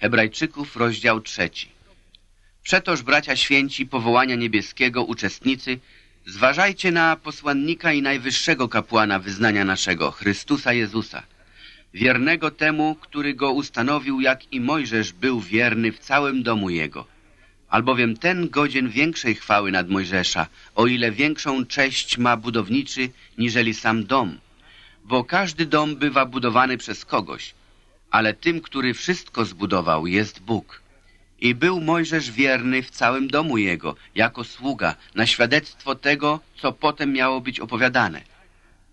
Hebrajczyków, rozdział trzeci. Przetoż, bracia święci, powołania niebieskiego, uczestnicy, zważajcie na posłannika i najwyższego kapłana wyznania naszego, Chrystusa Jezusa, wiernego temu, który go ustanowił, jak i Mojżesz był wierny w całym domu jego. Albowiem ten godzien większej chwały nad Mojżesza, o ile większą cześć ma budowniczy, niżeli sam dom. Bo każdy dom bywa budowany przez kogoś, ale tym, który wszystko zbudował, jest Bóg. I był Mojżesz wierny w całym domu jego, jako sługa, na świadectwo tego, co potem miało być opowiadane.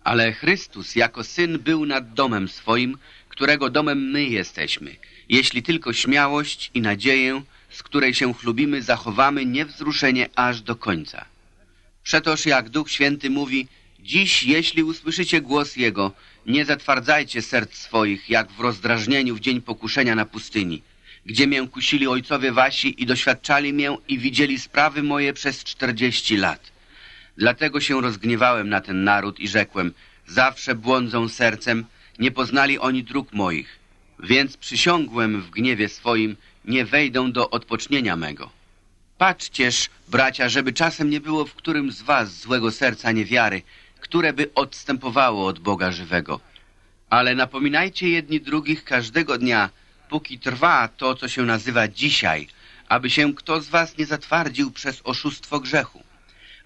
Ale Chrystus jako Syn był nad domem swoim, którego domem my jesteśmy, jeśli tylko śmiałość i nadzieję, z której się chlubimy, zachowamy niewzruszenie aż do końca. Przetoż jak Duch Święty mówi, dziś jeśli usłyszycie głos Jego, nie zatwardzajcie serc swoich, jak w rozdrażnieniu w dzień pokuszenia na pustyni, gdzie mię kusili ojcowie wasi i doświadczali mię i widzieli sprawy moje przez czterdzieści lat. Dlatego się rozgniewałem na ten naród i rzekłem, zawsze błądzą sercem, nie poznali oni dróg moich. Więc przysiągłem w gniewie swoim, nie wejdą do odpocznienia mego. Patrzcież, bracia, żeby czasem nie było w którym z was złego serca niewiary, które by odstępowało od Boga żywego. Ale napominajcie jedni drugich każdego dnia, póki trwa to, co się nazywa dzisiaj, aby się kto z was nie zatwardził przez oszustwo grzechu.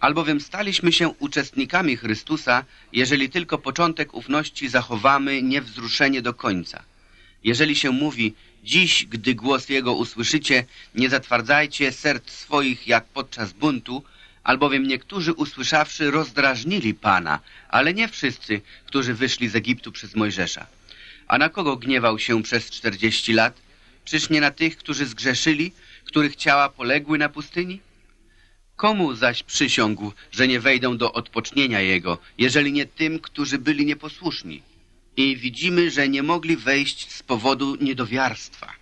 Albowiem staliśmy się uczestnikami Chrystusa, jeżeli tylko początek ufności zachowamy niewzruszenie do końca. Jeżeli się mówi, dziś, gdy głos Jego usłyszycie, nie zatwardzajcie serc swoich jak podczas buntu, albowiem niektórzy usłyszawszy rozdrażnili Pana, ale nie wszyscy, którzy wyszli z Egiptu przez Mojżesza. A na kogo gniewał się przez czterdzieści lat? Czyż nie na tych, którzy zgrzeszyli, których ciała poległy na pustyni? Komu zaś przysiągł, że nie wejdą do odpocznienia Jego, jeżeli nie tym, którzy byli nieposłuszni? I widzimy, że nie mogli wejść z powodu niedowiarstwa.